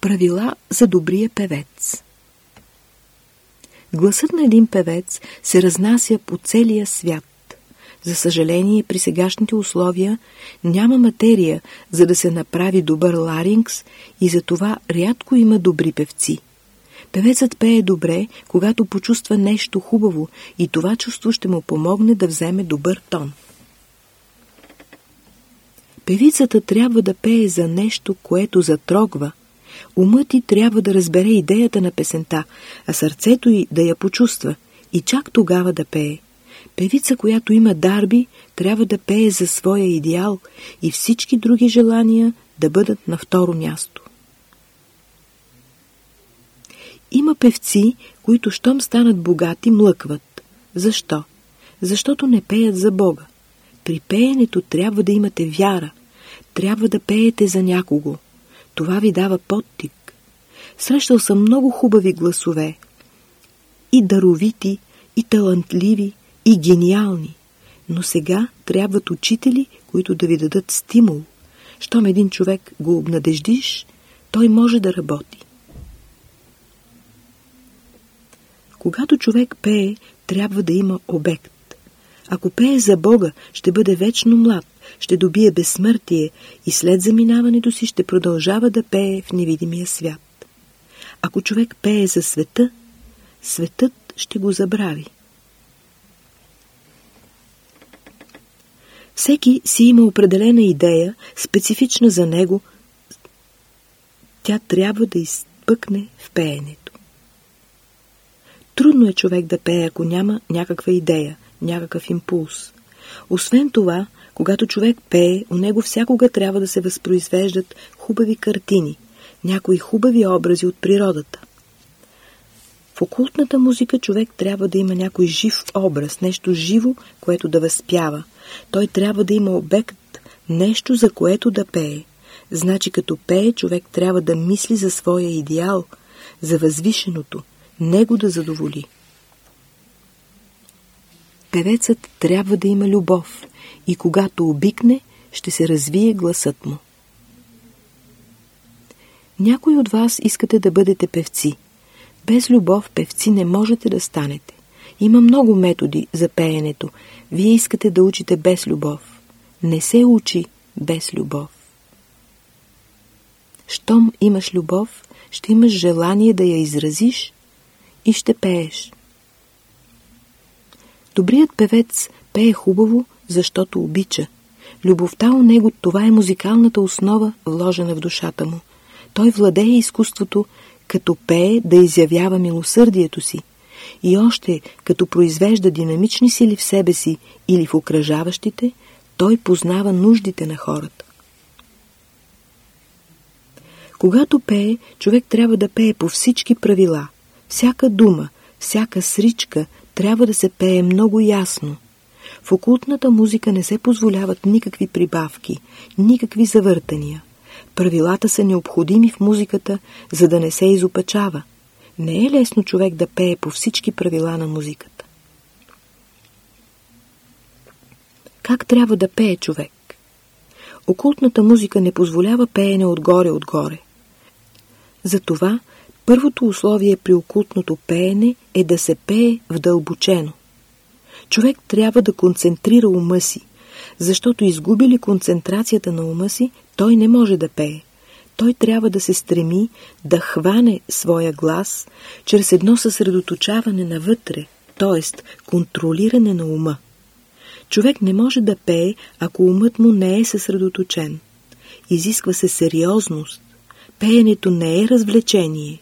Правила за добрия певец Гласът на един певец се разнася по целия свят. За съжаление, при сегашните условия няма материя, за да се направи добър ларингс и за това рядко има добри певци. Певецът пее добре, когато почувства нещо хубаво и това чувство ще му помогне да вземе добър тон. Певицата трябва да пее за нещо, което затрогва. Умът ти трябва да разбере идеята на песента, а сърцето й да я почувства и чак тогава да пее. Певица, която има дарби, трябва да пее за своя идеал и всички други желания да бъдат на второ място. Има певци, които щом станат богати, млъкват. Защо? Защото не пеят за Бога. При пеенето трябва да имате вяра. Трябва да пеете за някого. Това ви дава подтик. Срещал съм много хубави гласове. И даровити, и талантливи, и гениални. Но сега трябват учители, които да ви дадат стимул. Щом един човек го обнадеждиш, той може да работи. Когато човек пее, трябва да има обект. Ако пее за Бога, ще бъде вечно млад, ще добие безсмъртие и след заминаването си ще продължава да пее в невидимия свят. Ако човек пее за света, светът ще го забрави. Всеки си има определена идея, специфична за него, тя трябва да изпъкне в пеенето. Трудно е човек да пее, ако няма някаква идея, някакъв импулс. Освен това, когато човек пее, у него всякога трябва да се възпроизвеждат хубави картини, някои хубави образи от природата. В окултната музика човек трябва да има някой жив образ, нещо живо, което да възпява. Той трябва да има обект, нещо за което да пее. Значи като пее, човек трябва да мисли за своя идеал, за възвишеното, него да задоволи. Певецът трябва да има любов и когато обикне, ще се развие гласът му. Някой от вас искате да бъдете певци. Без любов певци не можете да станете. Има много методи за пеенето. Вие искате да учите без любов. Не се учи без любов. Щом имаш любов, ще имаш желание да я изразиш и ще пееш. Добрият певец пее хубаво, защото обича. Любовта у него, това е музикалната основа, вложена в душата му. Той владее изкуството, като пее да изявява милосърдието си и още като произвежда динамични сили в себе си или в окръжаващите, той познава нуждите на хората. Когато пее, човек трябва да пее по всички правила. Всяка дума, всяка сричка трябва да се пее много ясно. В окултната музика не се позволяват никакви прибавки, никакви завъртания. Правилата са необходими в музиката, за да не се изопачава. Не е лесно човек да пее по всички правила на музиката. Как трябва да пее човек? Окултната музика не позволява пеене отгоре-отгоре. Затова първото условие при окултното пеене е да се пее вдълбочено. Човек трябва да концентрира ума си, защото изгуби ли концентрацията на ума си, той не може да пее. Той трябва да се стреми да хване своя глас чрез едно съсредоточаване навътре, т.е. контролиране на ума. Човек не може да пее, ако умът му не е съсредоточен. Изисква се сериозност. Пеенето не е развлечение.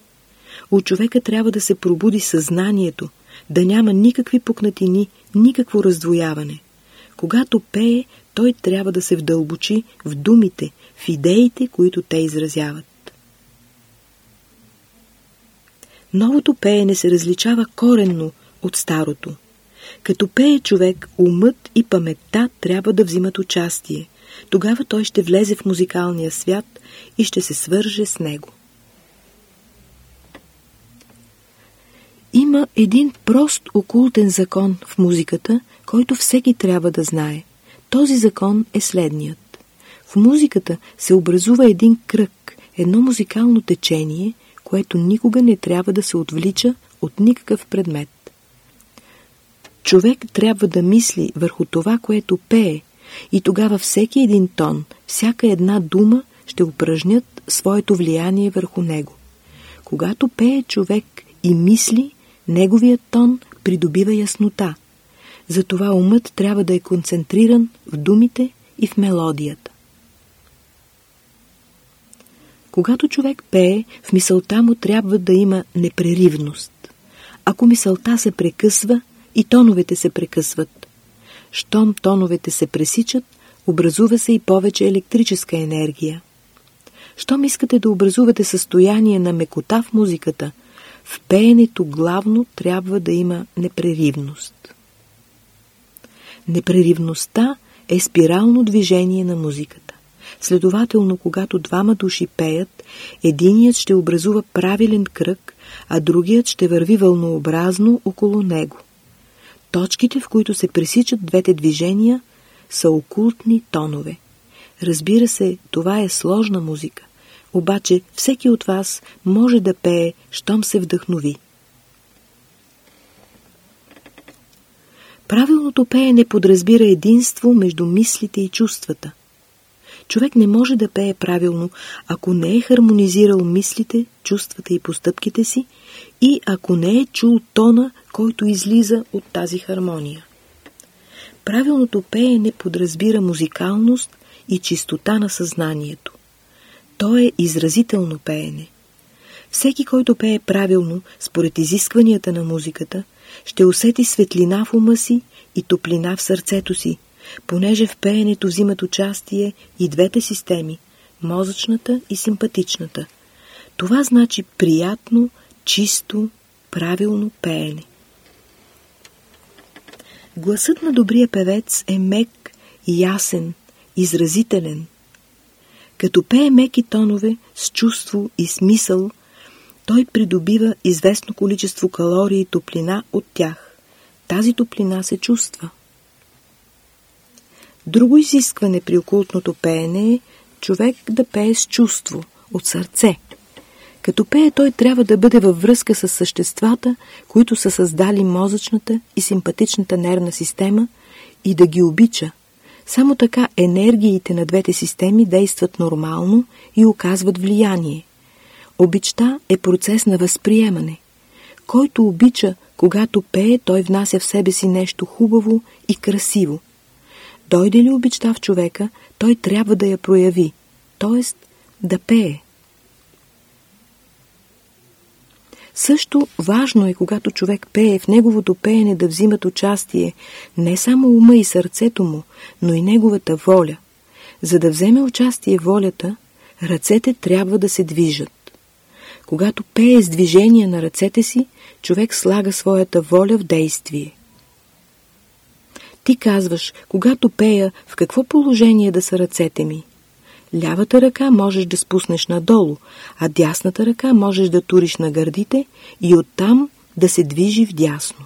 У човека трябва да се пробуди съзнанието, да няма никакви пукнатини, никакво раздвояване. Когато пее, той трябва да се вдълбочи в думите, в идеите, които те изразяват. Новото пеене се различава коренно от старото. Като пее човек, умът и паметта трябва да взимат участие. Тогава той ще влезе в музикалния свят и ще се свърже с него. Има един прост окултен закон в музиката, който всеки трябва да знае. Този закон е следният. В музиката се образува един кръг, едно музикално течение, което никога не трябва да се отвлича от никакъв предмет. Човек трябва да мисли върху това, което пее, и тогава всеки един тон, всяка една дума ще упражнят своето влияние върху него. Когато пее човек и мисли, неговият тон придобива яснота. Затова умът трябва да е концентриран в думите и в мелодията. Когато човек пее, в мисълта му трябва да има непреривност. Ако мисълта се прекъсва, и тоновете се прекъсват. Щом тоновете се пресичат, образува се и повече електрическа енергия. Щом искате да образувате състояние на мекота в музиката, в пеенето главно трябва да има непреривност. Непреривността е спирално движение на музиката. Следователно, когато двама души пеят, единият ще образува правилен кръг, а другият ще върви вълнообразно около него. Точките, в които се пресичат двете движения, са окултни тонове. Разбира се, това е сложна музика, обаче всеки от вас може да пее, щом се вдъхнови. Правилното пеене подразбира единство между мислите и чувствата. Човек не може да пее правилно, ако не е хармонизирал мислите, чувствата и постъпките си и ако не е чул тона, който излиза от тази хармония. Правилното пеене подразбира музикалност и чистота на съзнанието. То е изразително пеене. Всеки, който пее правилно, според изискванията на музиката, ще усети светлина в ума си и топлина в сърцето си, понеже в пеенето взимат участие и двете системи – мозъчната и симпатичната. Това значи приятно, чисто, правилно пеене. Гласът на добрия певец е мек, ясен, изразителен. Като пее меки тонове с чувство и смисъл, той придобива известно количество калории и топлина от тях. Тази топлина се чувства. Друго изискване при окултното пеене е човек да пее с чувство, от сърце. Като пее, той трябва да бъде във връзка с съществата, които са създали мозъчната и симпатичната нервна система и да ги обича. Само така енергиите на двете системи действат нормално и оказват влияние. Обичта е процес на възприемане. Който обича, когато пее, той внася в себе си нещо хубаво и красиво. Дойде ли обичта в човека, той трябва да я прояви, т.е. да пее. Също важно е, когато човек пее, в неговото пеене да взимат участие не само ума и сърцето му, но и неговата воля. За да вземе участие волята, ръцете трябва да се движат. Когато пее с движение на ръцете си, човек слага своята воля в действие. Ти казваш, когато пея, в какво положение да са ръцете ми? Лявата ръка можеш да спуснеш надолу, а дясната ръка можеш да туриш на гърдите и оттам да се движи вдясно.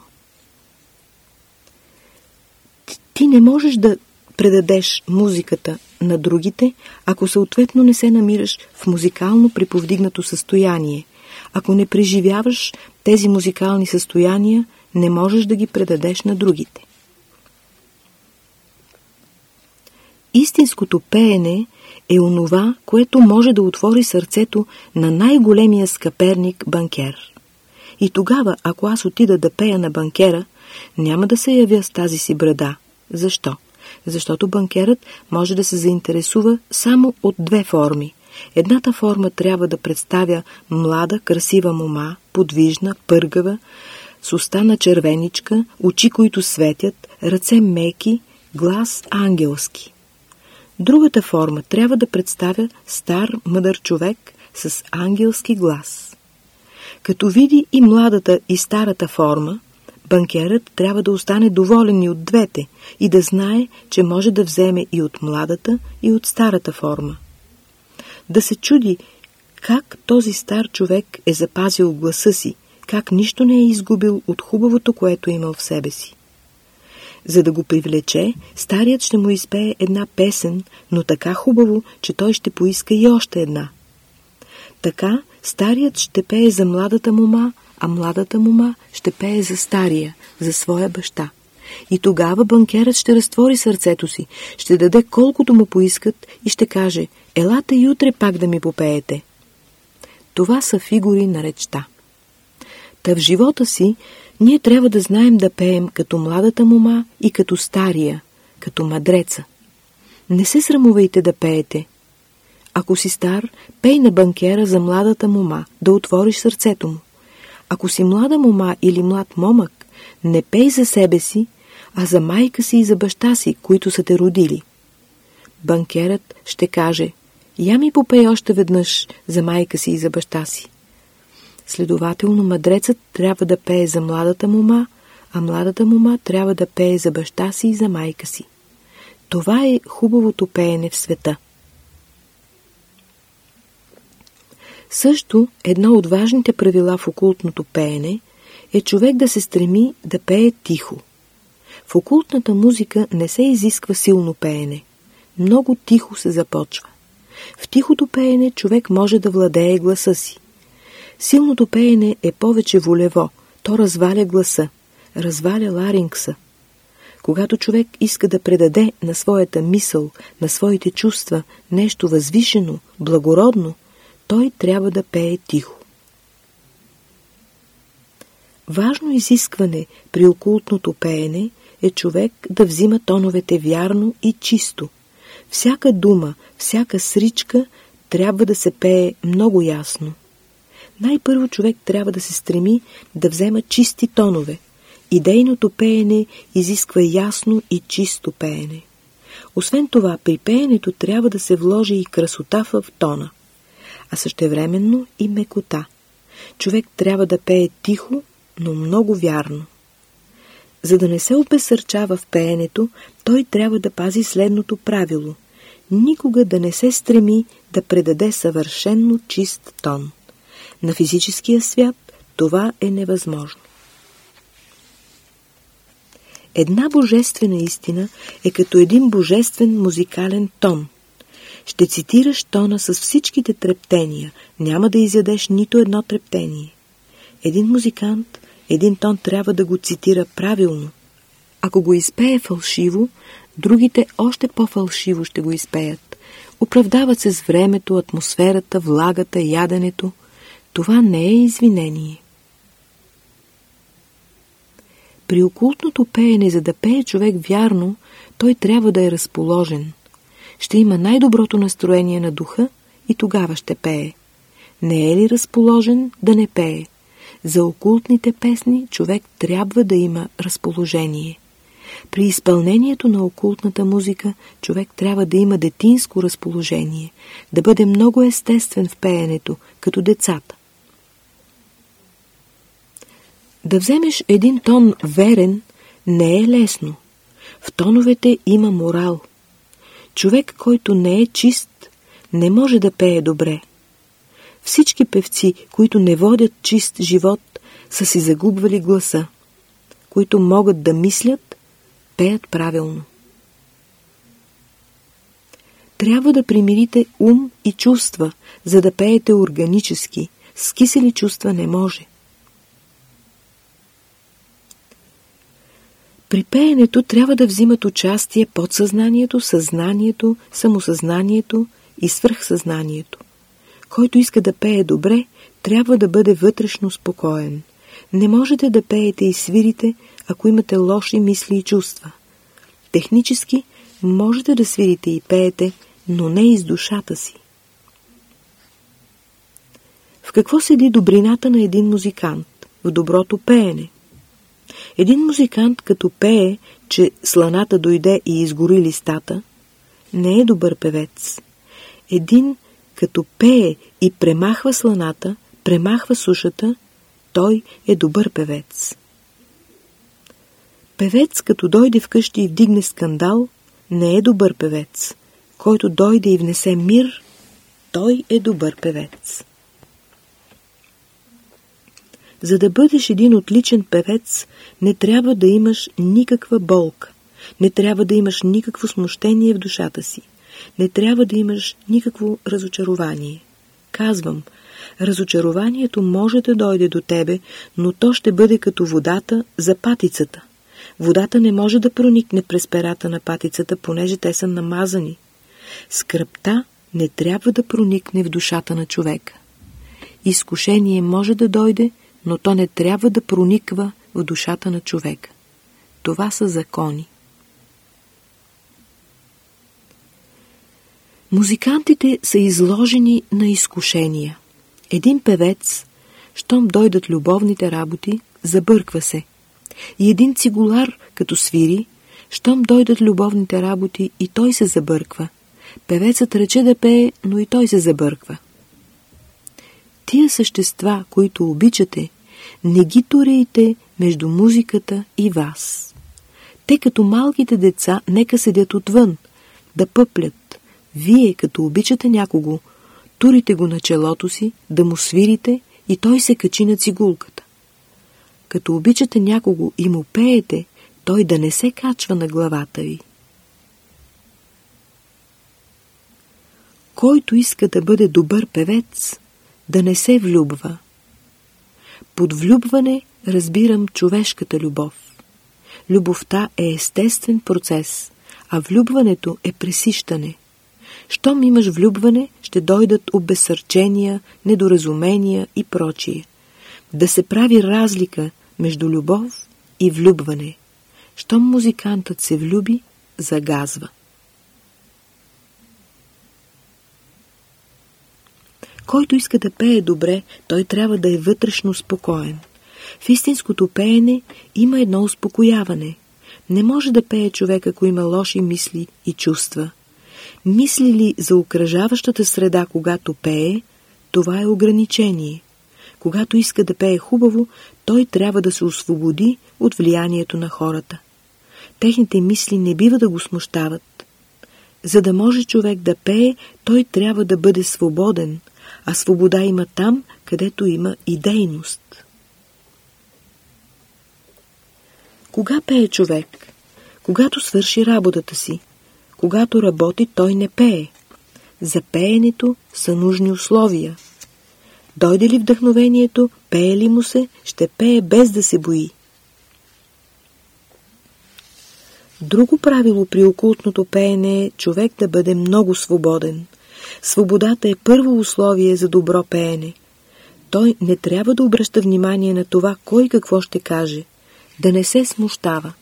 Ти не можеш да предадеш музиката на другите, ако съответно не се намираш в музикално приповдигнато състояние. Ако не преживяваш тези музикални състояния, не можеш да ги предадеш на другите. Истинското пеене е онова, което може да отвори сърцето на най-големия скъперник банкер. И тогава, ако аз отида да пея на банкера, няма да се явя с тази си брада. Защо? Защото банкерът може да се заинтересува само от две форми. Едната форма трябва да представя млада, красива мома, подвижна, пъргава, с уста на червеничка, очи, които светят, ръце меки, глас ангелски. Другата форма трябва да представя стар, мъдър човек с ангелски глас. Като види и младата и старата форма, банкерът трябва да остане доволен и от двете и да знае, че може да вземе и от младата и от старата форма. Да се чуди как този стар човек е запазил гласа си, как нищо не е изгубил от хубавото, което е имал в себе си. За да го привлече, старият ще му изпее една песен, но така хубаво, че той ще поиска и още една. Така старият ще пее за младата мума, а младата мума ще пее за стария, за своя баща. И тогава банкерът ще разтвори сърцето си, ще даде колкото му поискат и ще каже «Елате и утре пак да ми попеете». Това са фигури на речта. Та в живота си ние трябва да знаем да пеем като младата мума и като стария, като мадреца. Не се срамувайте да пеете. Ако си стар, пей на банкера за младата мума, да отвориш сърцето му. Ако си млада мума или млад момък, не пей за себе си, а за майка си и за баща си, които са те родили. Банкерът ще каже, я ми попей още веднъж за майка си и за баща си. Следователно, мъдрецът трябва да пее за младата мума, а младата мума трябва да пее за баща си и за майка си. Това е хубавото пеене в света. Също едно от важните правила в окултното пеене е човек да се стреми да пее тихо. В окултната музика не се изисква силно пеене. Много тихо се започва. В тихото пеене човек може да владее гласа си. Силното пеене е повече волево, то разваля гласа, разваля ларингса. Когато човек иска да предаде на своята мисъл, на своите чувства нещо възвишено, благородно, той трябва да пее тихо. Важно изискване при окултното пеене е човек да взима тоновете вярно и чисто. Всяка дума, всяка сричка трябва да се пее много ясно. Най-първо човек трябва да се стреми да взема чисти тонове. Идейното пеене изисква ясно и чисто пеене. Освен това, при пеенето трябва да се вложи и красота в тона, а същевременно и мекота. Човек трябва да пее тихо, но много вярно. За да не се обесърчава в пеенето, той трябва да пази следното правило – никога да не се стреми да предаде съвършенно чист тон. На физическия свят това е невъзможно. Една божествена истина е като един божествен музикален тон. Ще цитираш тона с всичките трептения, няма да изядеш нито едно трептение. Един музикант, един тон трябва да го цитира правилно. Ако го изпее фалшиво, другите още по-фалшиво ще го изпеят. Оправдават се с времето, атмосферата, влагата, яденето. Това не е извинение. При окултното пеене, за да пее човек вярно, той трябва да е разположен. Ще има най-доброто настроение на духа и тогава ще пее. Не е ли разположен да не пее? За окултните песни човек трябва да има разположение. При изпълнението на окултната музика човек трябва да има детинско разположение, да бъде много естествен в пеенето, като децата. Да вземеш един тон верен не е лесно. В тоновете има морал. Човек, който не е чист, не може да пее добре. Всички певци, които не водят чист живот, са си загубвали гласа. Които могат да мислят, пеят правилно. Трябва да примирите ум и чувства, за да пеете органически. С кисели чувства не може. При пеенето трябва да взимат участие подсъзнанието, съзнанието, самосъзнанието и свръхсъзнанието. Който иска да пее добре, трябва да бъде вътрешно спокоен. Не можете да пеете и свирите, ако имате лоши мисли и чувства. Технически можете да свирите и пеете, но не из душата си. В какво седи добрината на един музикант? В доброто пеене. Един музикант, като пее, че сланата дойде и изгори листата, не е добър певец. Един, като пее и премахва сланата, премахва сушата, той е добър певец. Певец, като дойде вкъщи и вдигне скандал, не е добър певец. Който дойде и внесе мир, той е добър певец. За да бъдеш един отличен певец, не трябва да имаш никаква болка. Не трябва да имаш никакво смущение в душата си. Не трябва да имаш никакво разочарование. казвам, разочарованието може да дойде до тебе, но то ще бъде като водата за патицата. Водата не може да проникне през перата на патицата, понеже те са намазани. Скръпта не трябва да проникне в душата на човека. Изкушение може да дойде, но то не трябва да прониква в душата на човека. Това са закони. Музикантите са изложени на изкушения. Един певец, щом дойдат любовните работи, забърква се. И един цигулар, като свири, щом дойдат любовните работи и той се забърква. Певецът рече да пее, но и той се забърква. Тия същества, които обичате, не ги турейте между музиката и вас. Те като малките деца нека седят отвън, да пъплят. Вие, като обичате някого, турите го на челото си, да му свирите и той се качи на цигулката. Като обичате някого и му пеете, той да не се качва на главата ви. Който иска да бъде добър певец, да не се влюбва. Под влюбване разбирам човешката любов. Любовта е естествен процес, а влюбването е пресищане. Щом имаш влюбване, ще дойдат обесърчения, недоразумения и прочие. Да се прави разлика между любов и влюбване. Щом музикантът се влюби, загазва. Който иска да пее добре, той трябва да е вътрешно спокоен. В истинското пеене има едно успокояване. Не може да пее човек, ако има лоши мисли и чувства. Мисли ли за окръжаващата среда, когато пее, това е ограничение. Когато иска да пее хубаво, той трябва да се освободи от влиянието на хората. Техните мисли не бива да го смущават. За да може човек да пее, той трябва да бъде свободен, а свобода има там, където има идейност. Кога пее човек? Когато свърши работата си. Когато работи, той не пее. За пеенето са нужни условия. Дойде ли вдъхновението, пее ли му се, ще пее без да се бои. Друго правило при окултното пеене е човек да бъде много свободен. Свободата е първо условие за добро пеене. Той не трябва да обръща внимание на това, кой какво ще каже, да не се смущава.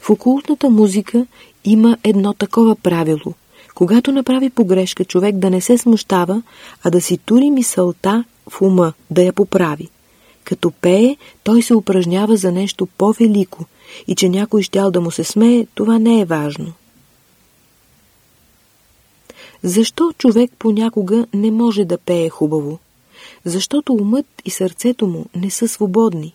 В окултната музика има едно такова правило. Когато направи погрешка, човек да не се смущава, а да си тури мисълта в ума, да я поправи. Като пее, той се упражнява за нещо по-велико и че някой щял да му се смее, това не е важно. Защо човек понякога не може да пее хубаво? Защото умът и сърцето му не са свободни.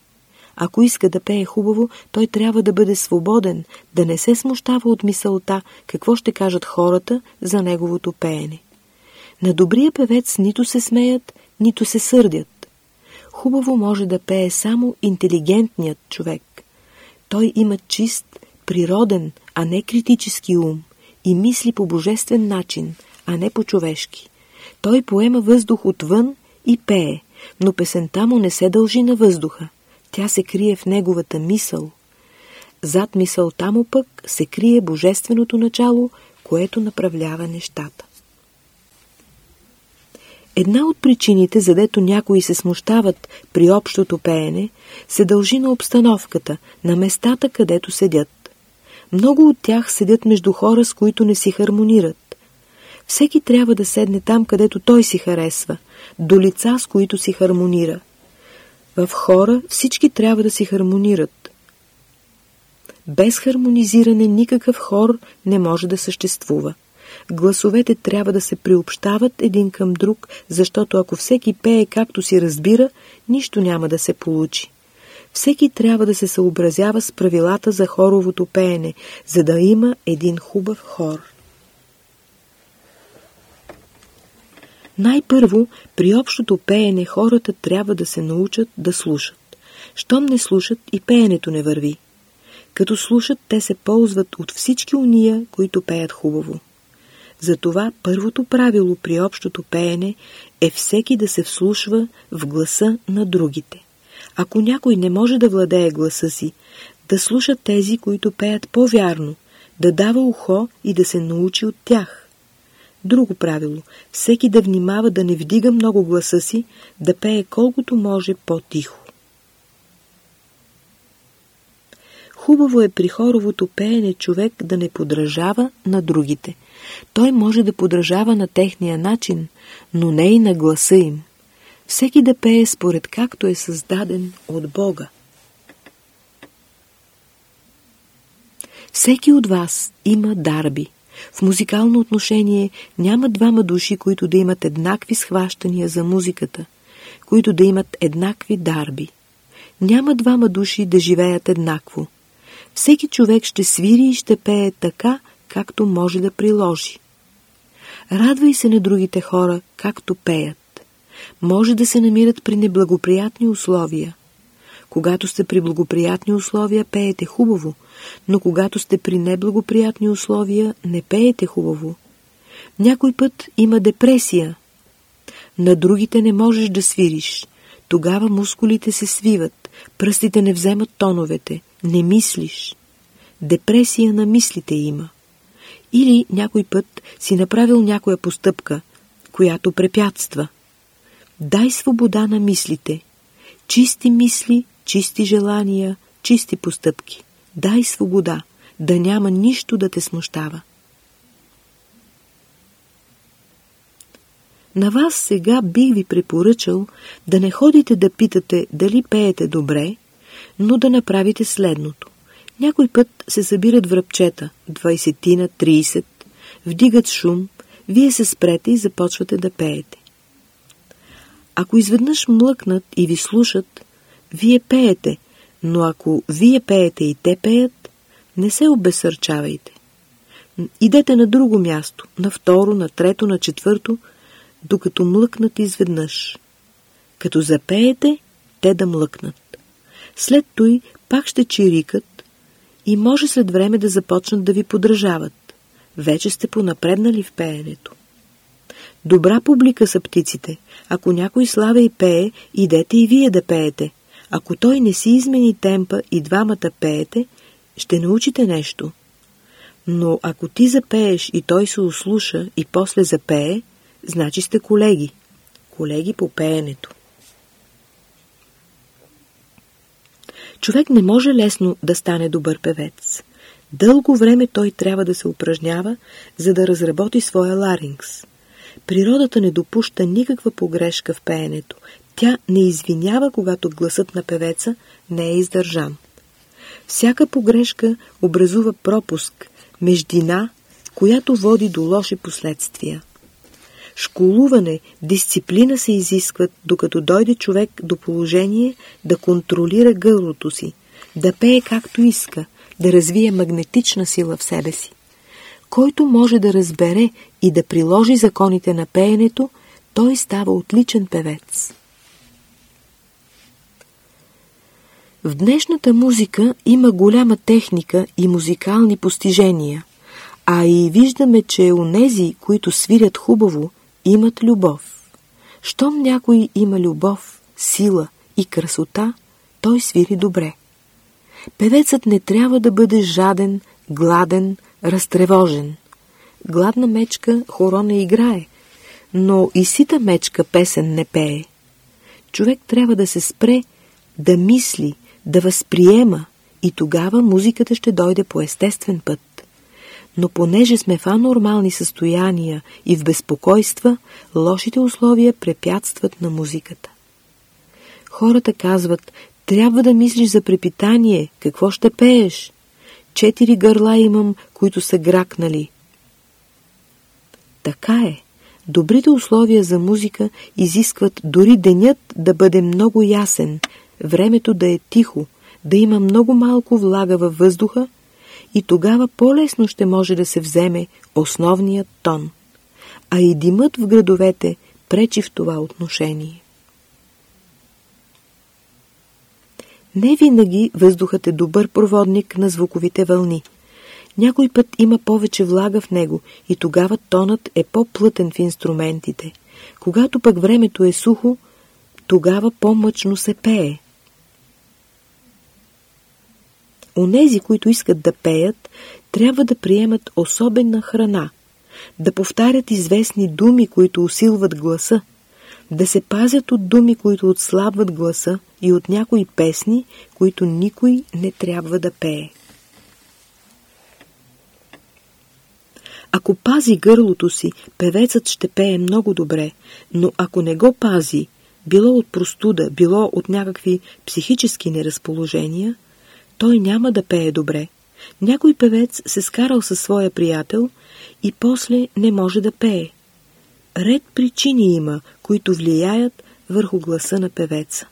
Ако иска да пее хубаво, той трябва да бъде свободен, да не се смущава от мисълта какво ще кажат хората за неговото пеене. На добрия певец нито се смеят, нито се сърдят. Хубаво може да пее само интелигентният човек. Той има чист, природен, а не критически ум и мисли по божествен начин, а не по-човешки. Той поема въздух отвън и пее, но песента му не се дължи на въздуха. Тя се крие в неговата мисъл. Зад мисълта му пък се крие божественото начало, което направлява нещата. Една от причините, задето някои се смущават при общото пеене, се дължи на обстановката, на местата, където седят. Много от тях седят между хора, с които не си хармонират. Всеки трябва да седне там, където той си харесва, до лица, с които си хармонира. В хора всички трябва да си хармонират. Без хармонизиране никакъв хор не може да съществува. Гласовете трябва да се приобщават един към друг, защото ако всеки пее както си разбира, нищо няма да се получи. Всеки трябва да се съобразява с правилата за хоровото пеене, за да има един хубав хор. Най-първо, при общото пеене хората трябва да се научат да слушат. Щом не слушат и пеенето не върви. Като слушат, те се ползват от всички уния, които пеят хубаво. Затова първото правило при общото пеене е всеки да се вслушва в гласа на другите. Ако някой не може да владее гласа си, да слуша тези, които пеят по-вярно, да дава ухо и да се научи от тях. Друго правило – всеки да внимава да не вдига много гласа си, да пее колкото може по-тихо. Хубаво е при хоровото пеене човек да не подражава на другите. Той може да подражава на техния начин, но не и на гласа им. Всеки да пее според както е създаден от Бога. Всеки от вас има дарби. В музикално отношение няма двама души, които да имат еднакви схващания за музиката, които да имат еднакви дарби. Няма двама души да живеят еднакво. Всеки човек ще свири и ще пее така, както може да приложи. Радвай се на другите хора, както пеят. Може да се намират при неблагоприятни условия. Когато сте при благоприятни условия, пеете хубаво, но когато сте при неблагоприятни условия, не пеете хубаво. Някой път има депресия. На другите не можеш да свириш. Тогава мускулите се свиват, пръстите не вземат тоновете, не мислиш. Депресия на мислите има. Или някой път си направил някоя постъпка, която препятства. Дай свобода на мислите. Чисти мисли, чисти желания, чисти постъпки. Дай свобода, да няма нищо да те смущава. На вас сега бих ви препоръчал да не ходите да питате дали пеете добре, но да направите следното. Някой път се събират връбчета, 20 на 30, вдигат шум, вие се спрете и започвате да пеете. Ако изведнъж млъкнат и ви слушат, вие пеете, но ако вие пеете и те пеят, не се обесърчавайте. Идете на друго място, на второ, на трето, на четвърто, докато млъкнат изведнъж. Като запеете, те да млъкнат. След той пак ще чирикат и може след време да започнат да ви подражават. Вече сте понапреднали в пеенето. Добра публика са птиците. Ако някой славя и пее, идете и вие да пеете. Ако той не си измени темпа и двамата пеете, ще научите нещо. Но ако ти запееш и той се услуша и после запее, значи сте колеги. Колеги по пеенето. Човек не може лесно да стане добър певец. Дълго време той трябва да се упражнява, за да разработи своя ларингс. Природата не допуща никаква погрешка в пеенето. Тя не извинява, когато гласът на певеца не е издържан. Всяка погрешка образува пропуск, междина, която води до лоши последствия. Школуване, дисциплина се изискват, докато дойде човек до положение да контролира гърлото си, да пее както иска, да развие магнетична сила в себе си. Който може да разбере и да приложи законите на пеенето, той става отличен певец. В днешната музика има голяма техника и музикални постижения, а и виждаме, че нези, които свирят хубаво, имат любов. Щом някой има любов, сила и красота, той свири добре. Певецът не трябва да бъде жаден, гладен, разтревожен. Гладна мечка хоро не играе, но и сита мечка песен не пее. Човек трябва да се спре, да мисли, да възприема и тогава музиката ще дойде по естествен път. Но понеже сме в анормални състояния и в безпокойства, лошите условия препятстват на музиката. Хората казват, трябва да мислиш за препитание, какво ще пееш? Четири гърла имам, които са гракнали. Така е. Добрите условия за музика изискват дори денят да бъде много ясен, времето да е тихо, да има много малко влага във въздуха и тогава по-лесно ще може да се вземе основният тон. А и димът в градовете пречи в това отношение. Не винаги въздухът е добър проводник на звуковите вълни. Някой път има повече влага в него и тогава тонът е по-плътен в инструментите. Когато пък времето е сухо, тогава по-мъчно се пее. Онези, които искат да пеят, трябва да приемат особена храна, да повтарят известни думи, които усилват гласа, да се пазят от думи, които отслабват гласа и от някои песни, които никой не трябва да пее. Ако пази гърлото си, певецът ще пее много добре, но ако не го пази, било от простуда, било от някакви психически неразположения, той няма да пее добре. Някой певец се скарал със своя приятел и после не може да пее. Ред причини има, които влияят върху гласа на певеца.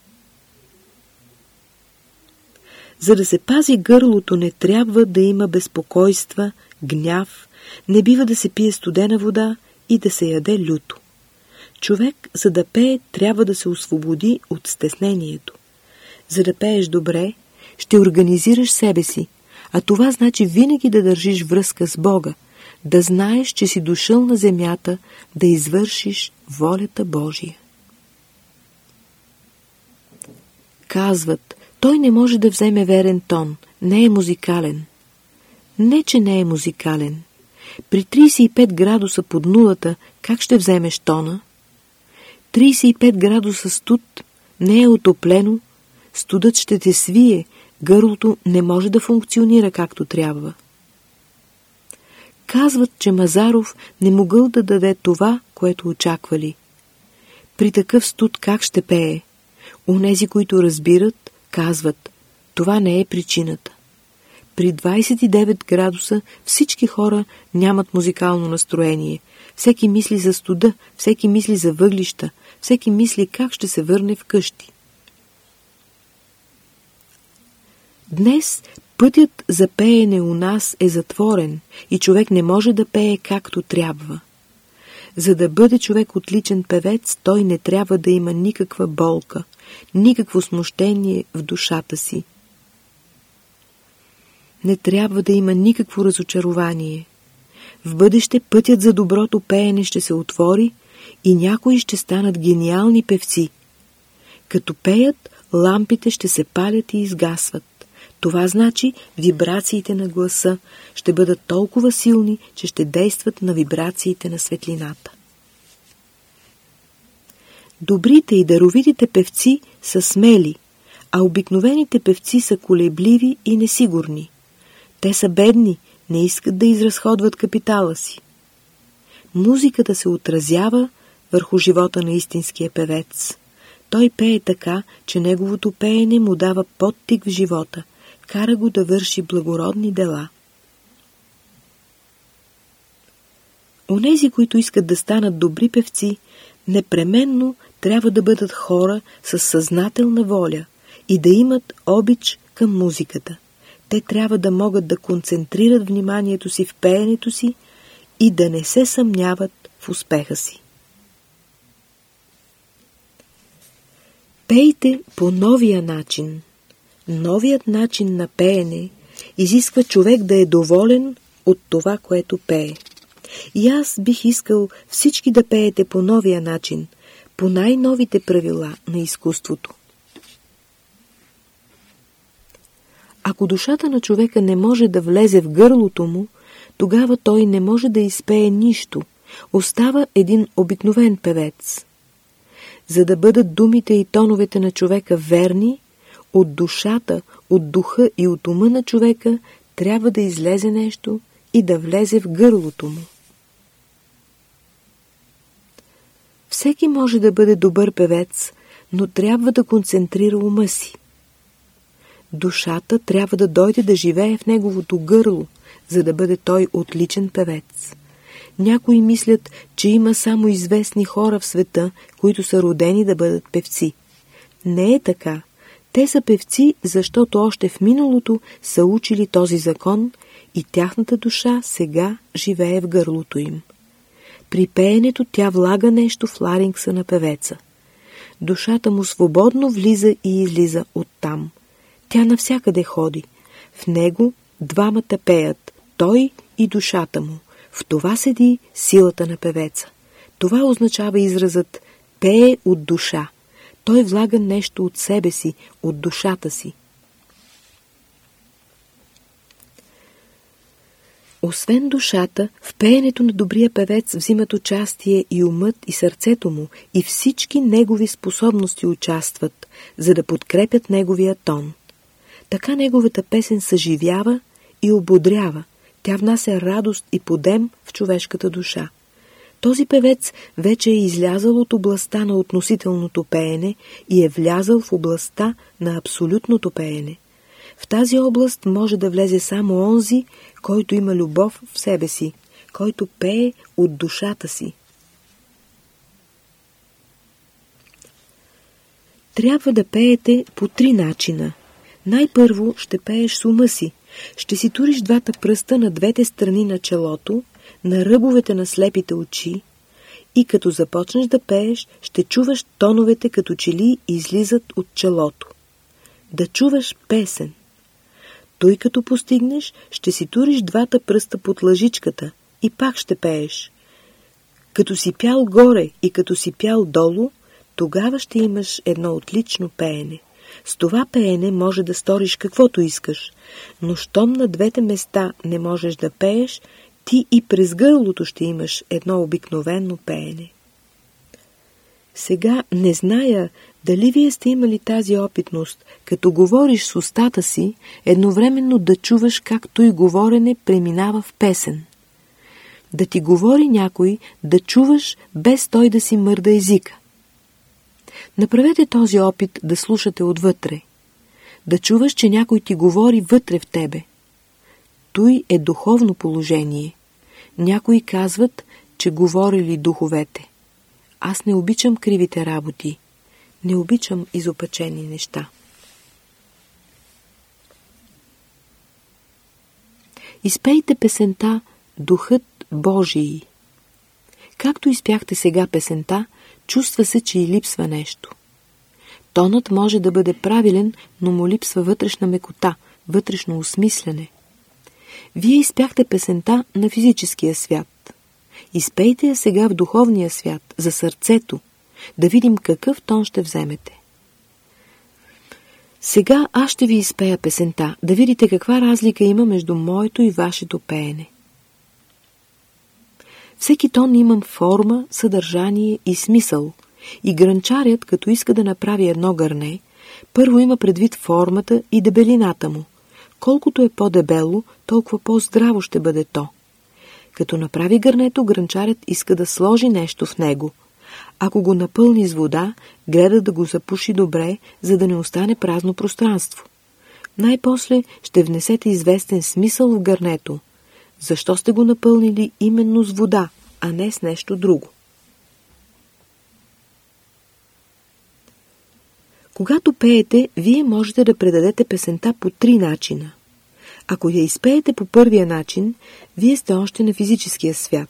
За да се пази гърлото, не трябва да има безпокойства, гняв, не бива да се пие студена вода и да се яде люто. Човек, за да пее, трябва да се освободи от стеснението. За да пееш добре, ще организираш себе си, а това значи винаги да държиш връзка с Бога, да знаеш, че си дошъл на земята да извършиш волята Божия. Казват, той не може да вземе верен тон, не е музикален. Не, че не е музикален. При 35 градуса под нулата как ще вземеш тона? 35 градуса студ не е отоплено, студът ще те свие, гърлото не може да функционира както трябва. Казват, че Мазаров не могъл да даде това, което очаквали. При такъв студ как ще пее? Унези, които разбират, казват, това не е причината. При 29 градуса всички хора нямат музикално настроение. Всеки мисли за студа, всеки мисли за въглища, всеки мисли как ще се върне вкъщи. Днес пътят за пеене у нас е затворен и човек не може да пее както трябва. За да бъде човек отличен певец, той не трябва да има никаква болка, никакво смущение в душата си. Не трябва да има никакво разочарование. В бъдеще пътят за доброто пеене ще се отвори и някои ще станат гениални певци. Като пеят, лампите ще се палят и изгасват. Това значи вибрациите на гласа ще бъдат толкова силни, че ще действат на вибрациите на светлината. Добрите и даровитите певци са смели, а обикновените певци са колебливи и несигурни. Те са бедни, не искат да изразходват капитала си. Музиката се отразява върху живота на истинския певец. Той пее така, че неговото пеене му дава подтик в живота, кара го да върши благородни дела. Онези, които искат да станат добри певци, непременно трябва да бъдат хора с съзнателна воля и да имат обич към музиката. Те трябва да могат да концентрират вниманието си в пеенето си и да не се съмняват в успеха си. Пейте по новия начин – Новият начин на пеене изисква човек да е доволен от това, което пее. И аз бих искал всички да пеете по новия начин, по най-новите правила на изкуството. Ако душата на човека не може да влезе в гърлото му, тогава той не може да изпее нищо. Остава един обикновен певец. За да бъдат думите и тоновете на човека верни, от душата, от духа и от ума на човека трябва да излезе нещо и да влезе в гърлото му. Всеки може да бъде добър певец, но трябва да концентрира ума си. Душата трябва да дойде да живее в неговото гърло, за да бъде той отличен певец. Някои мислят, че има само известни хора в света, които са родени да бъдат певци. Не е така. Те са певци, защото още в миналото са учили този закон и тяхната душа сега живее в гърлото им. При пеенето тя влага нещо в ларингса на певеца. Душата му свободно влиза и излиза оттам. Тя навсякъде ходи. В него двамата пеят, той и душата му. В това седи силата на певеца. Това означава изразът пее от душа. Той влага нещо от себе си, от душата си. Освен душата, в пеенето на добрия певец взимат участие и умът, и сърцето му, и всички негови способности участват, за да подкрепят неговия тон. Така неговата песен съживява и ободрява. Тя внася радост и подем в човешката душа. Този певец вече е излязъл от областта на относителното пеене и е влязъл в областта на абсолютното пеене. В тази област може да влезе само онзи, който има любов в себе си, който пее от душата си. Трябва да пеете по три начина. Най-първо ще пееш с ума си. Ще си туриш двата пръста на двете страни на челото, на ръбовете на слепите очи и като започнеш да пееш, ще чуваш тоновете като че ли излизат от челото. Да чуваш песен. Той като постигнеш, ще си туриш двата пръста под лъжичката и пак ще пееш. Като си пял горе и като си пял долу, тогава ще имаш едно отлично пеене. С това пеене може да сториш каквото искаш, но щом на двете места не можеш да пееш, ти и през гърлото ще имаш едно обикновено пеене. Сега не зная дали вие сте имали тази опитност, като говориш с устата си, едновременно да чуваш както и говорене преминава в песен. Да ти говори някой, да чуваш без той да си мърда езика. Направете този опит да слушате отвътре. Да чуваш, че някой ти говори вътре в тебе. Той е духовно положение. Някои казват, че говорили духовете. Аз не обичам кривите работи. Не обичам изопачени неща. Изпейте песента Духът Божий. Както изпяхте сега песента, чувства се, че и липсва нещо. Тонът може да бъде правилен, но му липсва вътрешна мекота, вътрешно осмислене. Вие изпяхте песента на физическия свят. Изпейте я сега в духовния свят, за сърцето, да видим какъв тон ще вземете. Сега аз ще ви изпея песента, да видите каква разлика има между моето и вашето пеене. Всеки тон имам форма, съдържание и смисъл. И гранчарят, като иска да направи едно гърне, първо има предвид формата и дебелината му. Колкото е по-дебело, толкова по-здраво ще бъде то. Като направи гърнето, гранчарят иска да сложи нещо в него. Ако го напълни с вода, гледа да го запуши добре, за да не остане празно пространство. Най-после ще внесете известен смисъл в гърнето. Защо сте го напълнили именно с вода, а не с нещо друго? Когато пеете, вие можете да предадете песента по три начина. Ако я изпеете по първия начин, вие сте още на физическия свят.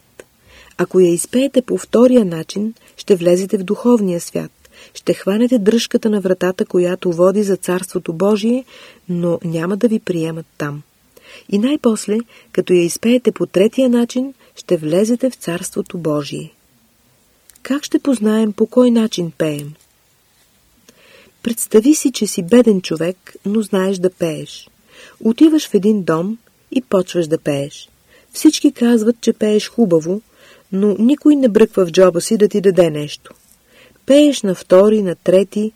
Ако я изпеете по втория начин, ще влезете в духовния свят. Ще хванете дръжката на вратата, която води за Царството Божие, но няма да ви приемат там. И най-после, като я изпеете по третия начин, ще влезете в Царството Божие. Как ще познаем по кой начин пеем? Представи си, че си беден човек, но знаеш да пееш. Отиваш в един дом и почваш да пееш. Всички казват, че пееш хубаво, но никой не бръква в джоба си да ти даде нещо. Пееш на втори, на трети,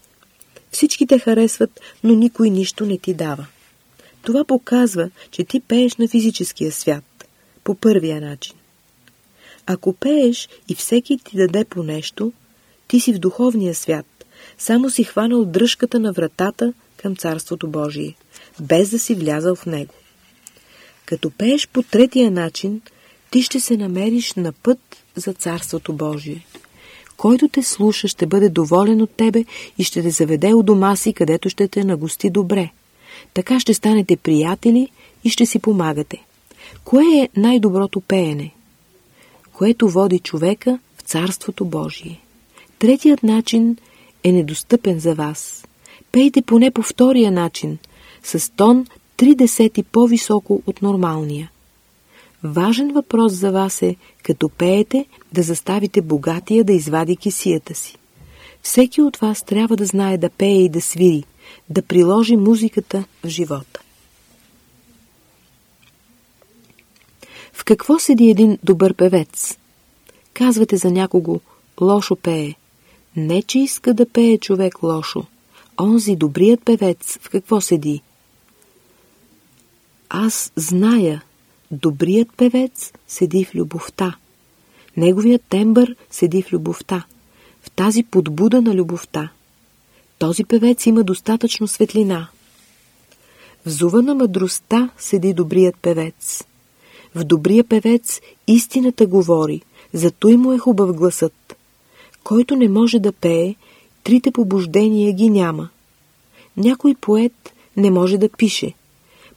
всички те харесват, но никой нищо не ти дава. Това показва, че ти пееш на физическия свят, по първия начин. Ако пееш и всеки ти даде по нещо, ти си в духовния свят, само си хванал дръжката на вратата към Царството Божие, без да си влязал в него. Като пееш по третия начин, ти ще се намериш на път за Царството Божие. Който те слуша, ще бъде доволен от тебе и ще те заведе у дома си, където ще те нагости добре. Така ще станете приятели и ще си помагате. Кое е най-доброто пеене? Което води човека в Царството Божие. Третият начин е недостъпен за вас. Пейте поне по втория начин, с тон три десети по-високо от нормалния. Важен въпрос за вас е, като пеете, да заставите богатия да извади кисията си. Всеки от вас трябва да знае да пее и да свири, да приложи музиката в живота. В какво седи един добър певец? Казвате за някого лошо пее. Не, че иска да пее човек лошо. Онзи добрият певец в какво седи? Аз зная, добрият певец седи в любовта. Неговият тембър седи в любовта, в тази подбуда на любовта. Този певец има достатъчно светлина. В зува на мъдростта седи добрият певец. В добрия певец истината говори, зато и му е хубав гласът. Който не може да пее, трите побуждения ги няма. Някой поет не може да пише.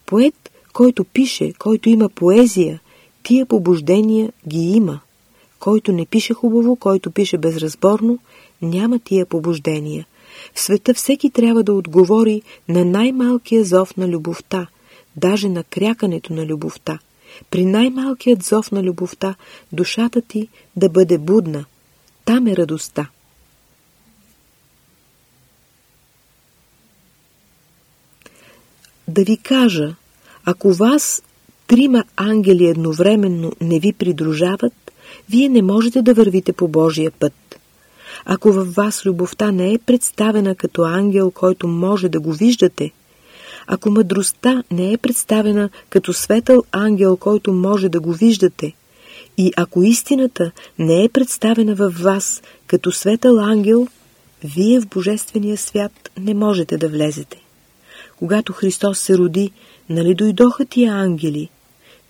Поет, който пише, който има поезия, тия побуждения ги има. Който не пише хубаво, който пише безразборно, няма тия побуждения. В света всеки трябва да отговори на най-малкия зов на любовта, даже на крякането на любовта. При най-малкият зов на любовта душата ти да бъде будна. Там е радостта. Да ви кажа, ако вас трима ангели едновременно не ви придружават, вие не можете да вървите по Божия път. Ако във вас любовта не е представена като ангел, който може да го виждате, ако мъдростта не е представена като светъл ангел, който може да го виждате, и ако истината не е представена във вас като светъл ангел, вие в Божествения свят не можете да влезете. Когато Христос се роди, нали дойдоха тия ангели?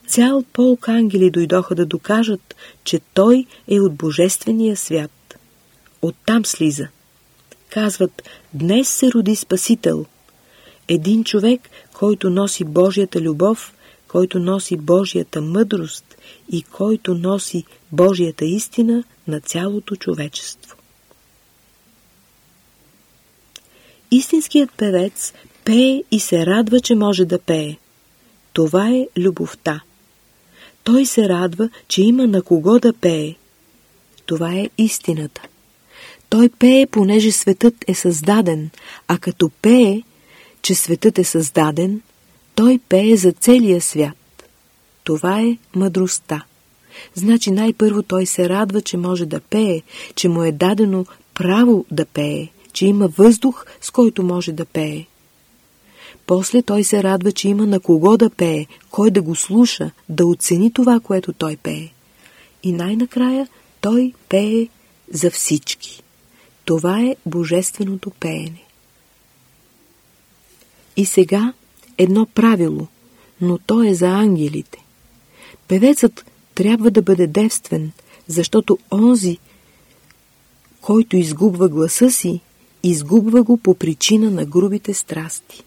Цял полк ангели дойдоха да докажат, че Той е от Божествения свят. Оттам слиза. Казват, днес се роди Спасител. Един човек, който носи Божията любов, който носи Божията мъдрост и който носи Божията истина на цялото човечество. Истинският певец пее и се радва, че може да пее. Това е любовта. Той се радва, че има на кого да пее. Това е истината. Той пее, понеже светът е създаден, а като пее, че светът е създаден, той пее за целия свят. Това е мъдростта. Значи най-първо той се радва, че може да пее, че му е дадено право да пее, че има въздух, с който може да пее. После той се радва, че има на кого да пее, кой да го слуша, да оцени това, което той пее. И най-накрая той пее за всички. Това е божественото пеене. И сега едно правило, но то е за ангелите. Певецът трябва да бъде девствен, защото онзи, който изгубва гласа си, изгубва го по причина на грубите страсти.